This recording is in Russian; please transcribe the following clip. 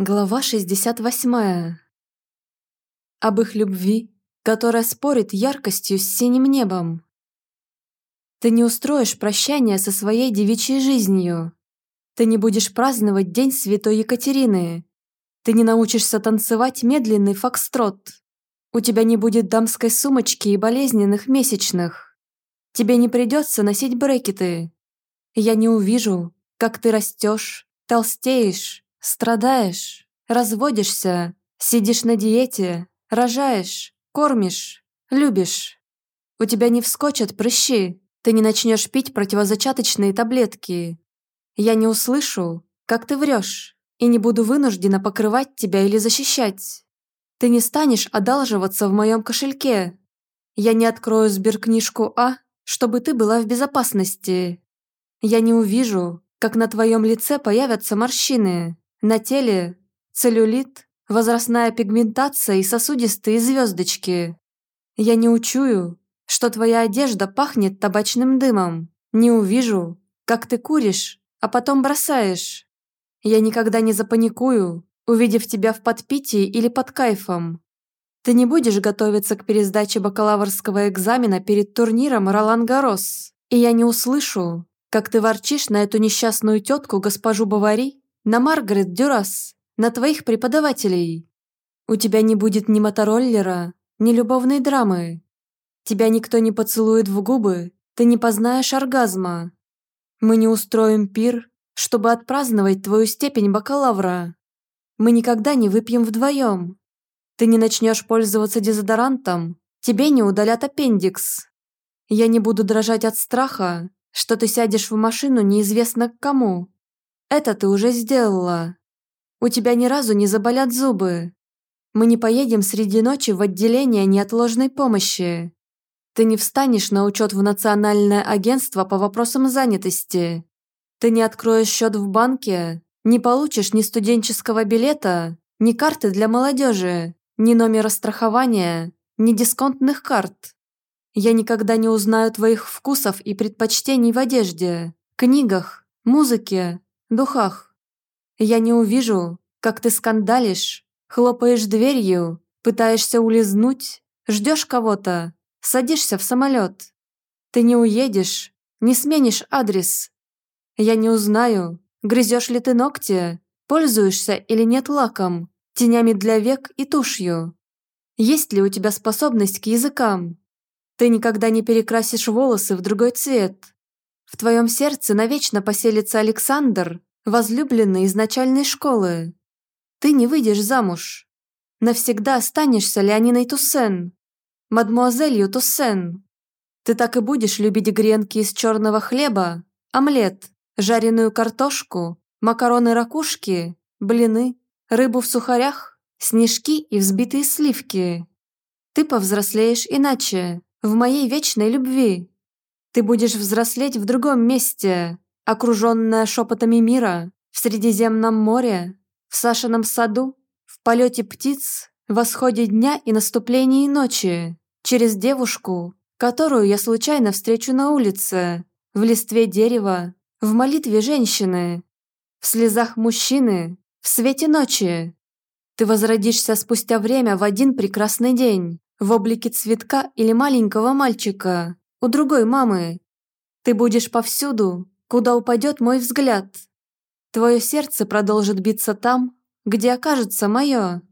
Глава 68. Об их любви, которая спорит яркостью с синим небом. Ты не устроишь прощание со своей девичьей жизнью. Ты не будешь праздновать День Святой Екатерины. Ты не научишься танцевать медленный фокстрот. У тебя не будет дамской сумочки и болезненных месячных. Тебе не придется носить брекеты. Я не увижу, как ты растешь, толстеешь, Страдаешь, разводишься, сидишь на диете, рожаешь, кормишь, любишь. У тебя не вскочат прыщи, ты не начнешь пить противозачаточные таблетки. Я не услышу, как ты врешь, и не буду вынуждена покрывать тебя или защищать. Ты не станешь одалживаться в моем кошельке. Я не открою сберкнижку А, чтобы ты была в безопасности. Я не увижу, как на твоем лице появятся морщины. На теле целлюлит, возрастная пигментация и сосудистые звездочки. Я не учую, что твоя одежда пахнет табачным дымом. Не увижу, как ты куришь, а потом бросаешь. Я никогда не запаникую, увидев тебя в подпитии или под кайфом. Ты не будешь готовиться к пересдаче бакалаврского экзамена перед турниром Ролан Гарос, и я не услышу, как ты ворчишь на эту несчастную тетку госпожу Бавари на Маргарет Дюрас, на твоих преподавателей. У тебя не будет ни мотороллера, ни любовной драмы. Тебя никто не поцелует в губы, ты не познаешь оргазма. Мы не устроим пир, чтобы отпраздновать твою степень бакалавра. Мы никогда не выпьем вдвоем. Ты не начнешь пользоваться дезодорантом, тебе не удалят аппендикс. Я не буду дрожать от страха, что ты сядешь в машину неизвестно к кому. Это ты уже сделала. У тебя ни разу не заболят зубы. Мы не поедем среди ночи в отделение неотложной помощи. Ты не встанешь на учет в Национальное агентство по вопросам занятости. Ты не откроешь счет в банке, не получишь ни студенческого билета, ни карты для молодежи, ни номера страхования, ни дисконтных карт. Я никогда не узнаю твоих вкусов и предпочтений в одежде, книгах, музыке, духах. Я не увижу, как ты скандалишь, хлопаешь дверью, пытаешься улизнуть, ждешь кого-то, садишься в самолет. Ты не уедешь, не сменишь адрес. Я не узнаю, грызешь ли ты ногти, пользуешься или нет лаком, тенями для век и тушью. Есть ли у тебя способность к языкам? Ты никогда не перекрасишь волосы в другой цвет, в твоем сердце навечно поселится Александр, возлюбленный из начальной школы. Ты не выйдешь замуж. Навсегда останешься Леониной Туссен, мадмуазелью Туссен. Ты так и будешь любить гренки из черного хлеба, омлет, жареную картошку, макароны-ракушки, блины, рыбу в сухарях, снежки и взбитые сливки. Ты повзрослеешь иначе, в моей вечной любви. Ты будешь взрослеть в другом месте, окруженная шепотами мира, в Средиземном море, в Сашином саду, в полете птиц, восходе дня и наступлении ночи, через девушку, которую я случайно встречу на улице, в листве дерева, в молитве женщины, в слезах мужчины, в свете ночи. Ты возродишься спустя время в один прекрасный день, в облике цветка или маленького мальчика, у другой мамы. Ты будешь повсюду, куда упадет мой взгляд. Твое сердце продолжит биться там, где окажется мое.